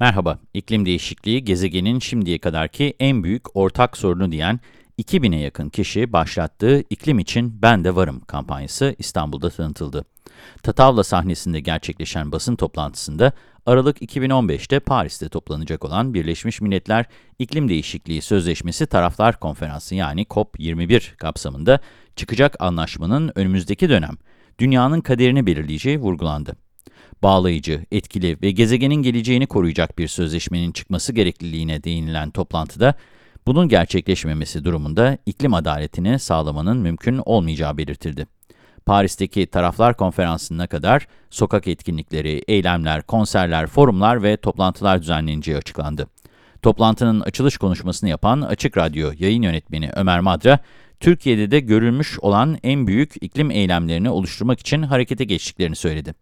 Merhaba, iklim değişikliği gezegenin şimdiye kadarki en büyük ortak sorunu diyen 2000'e yakın kişi başlattığı İklim için Ben de Varım kampanyası İstanbul'da tanıtıldı. Tatavla sahnesinde gerçekleşen basın toplantısında Aralık 2015'te Paris'te toplanacak olan Birleşmiş Milletler İklim Değişikliği Sözleşmesi Taraflar Konferansı yani COP21 kapsamında çıkacak anlaşmanın önümüzdeki dönem dünyanın kaderini belirleyeceği vurgulandı bağlayıcı, etkili ve gezegenin geleceğini koruyacak bir sözleşmenin çıkması gerekliliğine değinilen toplantıda, bunun gerçekleşmemesi durumunda iklim adaletini sağlamanın mümkün olmayacağı belirtildi. Paris'teki Taraflar Konferansı'na kadar sokak etkinlikleri, eylemler, konserler, forumlar ve toplantılar düzenleneceği açıklandı. Toplantının açılış konuşmasını yapan Açık Radyo yayın yönetmeni Ömer Madra, Türkiye'de de görülmüş olan en büyük iklim eylemlerini oluşturmak için harekete geçtiklerini söyledi.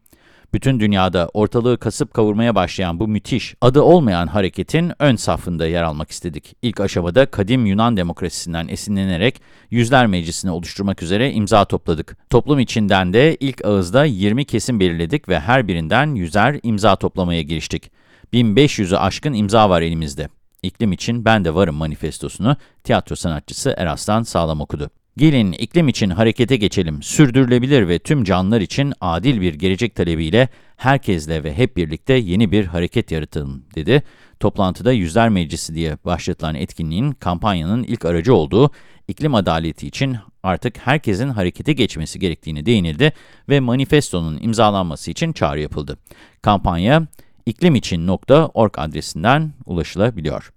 Bütün dünyada ortalığı kasıp kavurmaya başlayan bu müthiş, adı olmayan hareketin ön safında yer almak istedik. İlk aşamada kadim Yunan demokrasisinden esinlenerek Yüzler Meclisi'ni oluşturmak üzere imza topladık. Toplum içinden de ilk ağızda 20 kesim belirledik ve her birinden yüzer imza toplamaya giriştik. 1500'ü aşkın imza var elimizde. İklim için ben de varım manifestosunu tiyatro sanatçısı Eraslan Sağlam okudu. Gelin iklim için harekete geçelim, sürdürülebilir ve tüm canlılar için adil bir gelecek talebiyle herkesle ve hep birlikte yeni bir hareket yaratalım, dedi. Toplantıda Yüzler Meclisi diye başlatılan etkinliğin kampanyanın ilk aracı olduğu iklim adaleti için artık herkesin harekete geçmesi gerektiğini değinildi ve manifestonun imzalanması için çağrı yapıldı. Kampanya iklimicin.org adresinden ulaşılabiliyor.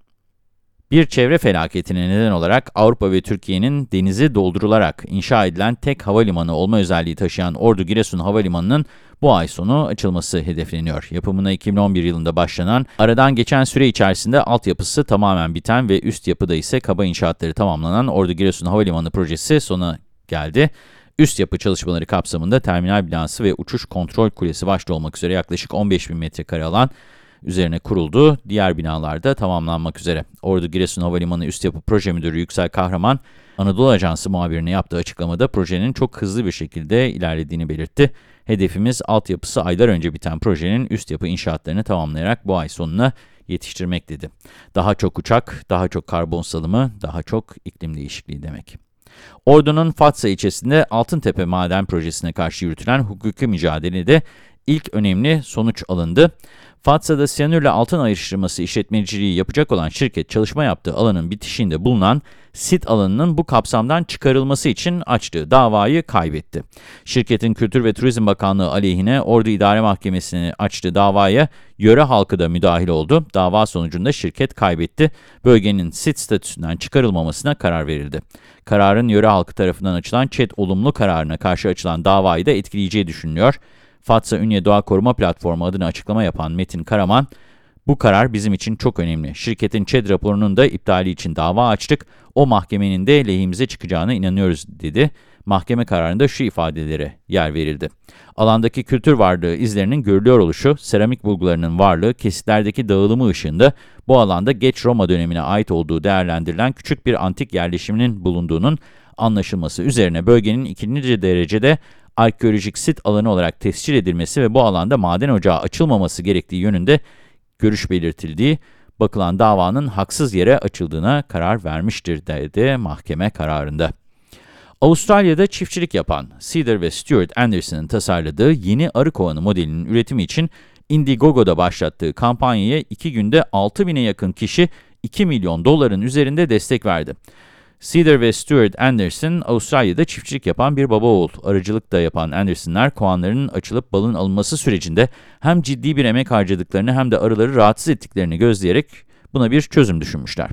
Bir çevre felaketine neden olarak Avrupa ve Türkiye'nin denizi doldurularak inşa edilen tek havalimanı olma özelliği taşıyan Ordu Giresun Havalimanı'nın bu ay sonu açılması hedefleniyor. Yapımına 2011 yılında başlanan, aradan geçen süre içerisinde altyapısı tamamen biten ve üst yapıda ise kaba inşaatları tamamlanan Ordu Giresun Havalimanı projesi sona geldi. Üst yapı çalışmaları kapsamında terminal binası ve uçuş kontrol kulesi başta olmak üzere yaklaşık 15 bin metrekare alan üzerine kuruldu. Diğer binalarda tamamlanmak üzere. Ordu Giresun Havalimanı Üst Yapı Proje Müdürü Yüksel Kahraman, Anadolu Ajansı muhabirine yaptığı açıklamada projenin çok hızlı bir şekilde ilerlediğini belirtti. Hedefimiz altyapısı aylar önce biten projenin üst yapı inşaatlarını tamamlayarak bu ay sonuna yetiştirmek dedi. Daha çok uçak, daha çok karbon salımı, daha çok iklim değişikliği demek. Ordu'nun Fatsa ilçesinde Altıntepe Maden Projesi'ne karşı yürütülen hukuki mücadelede ilk önemli sonuç alındı. Fatsa'da siyanürle altın ayrıştırması işletmeciliği yapacak olan şirket çalışma yaptığı alanın bitişiğinde bulunan sit alanının bu kapsamdan çıkarılması için açtığı davayı kaybetti. Şirketin Kültür ve Turizm Bakanlığı aleyhine Ordu İdare Mahkemesi'ne açtığı davaya yöre halkı da müdahil oldu. Dava sonucunda şirket kaybetti. Bölgenin sit statüsünden çıkarılmamasına karar verildi. Kararın yöre halkı tarafından açılan ÇED olumlu kararına karşı açılan davayı da etkileyeceği düşünülüyor. Fatsa Ünye Doğa Koruma Platformu adına açıklama yapan Metin Karaman, bu karar bizim için çok önemli. Şirketin ÇED raporunun da iptali için dava açtık. O mahkemenin de lehimize çıkacağına inanıyoruz dedi. Mahkeme kararında şu ifadelere yer verildi. Alandaki kültür varlığı izlerinin görülüyor oluşu, seramik bulgularının varlığı, kesitlerdeki dağılımı ışığında bu alanda geç Roma dönemine ait olduğu değerlendirilen küçük bir antik yerleşiminin bulunduğunun anlaşılması üzerine bölgenin ikinci derecede arkeolojik sit alanı olarak tescil edilmesi ve bu alanda maden ocağı açılmaması gerektiği yönünde görüş belirtildiği, bakılan davanın haksız yere açıldığına karar vermiştir dedi mahkeme kararında. Avustralya'da çiftçilik yapan Cedar ve Stuart Anderson'ın tasarladığı yeni arı kovanı modelinin üretimi için Indiegogo'da başlattığı kampanyaya iki günde 6000'e yakın kişi 2 milyon doların üzerinde destek verdi. Cedar ve Stuart Anderson, Avustralya'da çiftçilik yapan bir baba oğul. Arıcılık da yapan Andersonlar, kovanların açılıp balın alınması sürecinde hem ciddi bir emek harcadıklarını hem de arıları rahatsız ettiklerini gözleyerek buna bir çözüm düşünmüşler.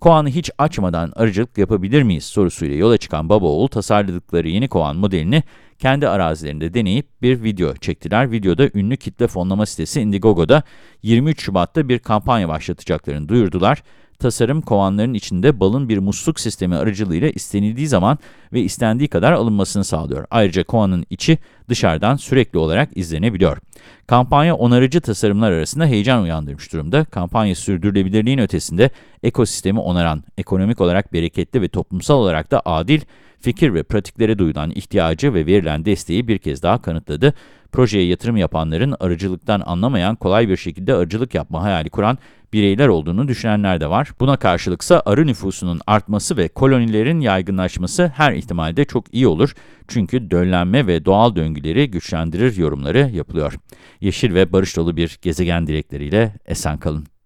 Kovanı hiç açmadan arıcılık yapabilir miyiz sorusuyla yola çıkan baba oğul tasarladıkları yeni kovan modelini kendi arazilerinde deneyip bir video çektiler. Videoda ünlü kitle fonlama sitesi Indiegogo'da 23 Şubat'ta bir kampanya başlatacaklarını duyurdular. Tasarım kovanların içinde balın bir musluk sistemi aracılığıyla istenildiği zaman ve istendiği kadar alınmasını sağlıyor. Ayrıca kovanın içi dışarıdan sürekli olarak izlenebiliyor. Kampanya onarıcı tasarımlar arasında heyecan uyandırmış durumda. Kampanya sürdürülebilirliğin ötesinde ekosistemi onaran, ekonomik olarak bereketli ve toplumsal olarak da adil fikir ve pratiklere duyulan ihtiyacı ve verilen desteği bir kez daha kanıtladı. Projeye yatırım yapanların arıcılıktan anlamayan, kolay bir şekilde arıcılık yapma hayali kuran bireyler olduğunu düşünenler de var. Buna karşılıksa arı nüfusunun artması ve kolonilerin yaygınlaşması her ihtimalde çok iyi olur. Çünkü döllenme ve doğal döngüleri güçlendirir yorumları yapılıyor. Yeşil ve barış dolu bir gezegen dilekleriyle esen kalın.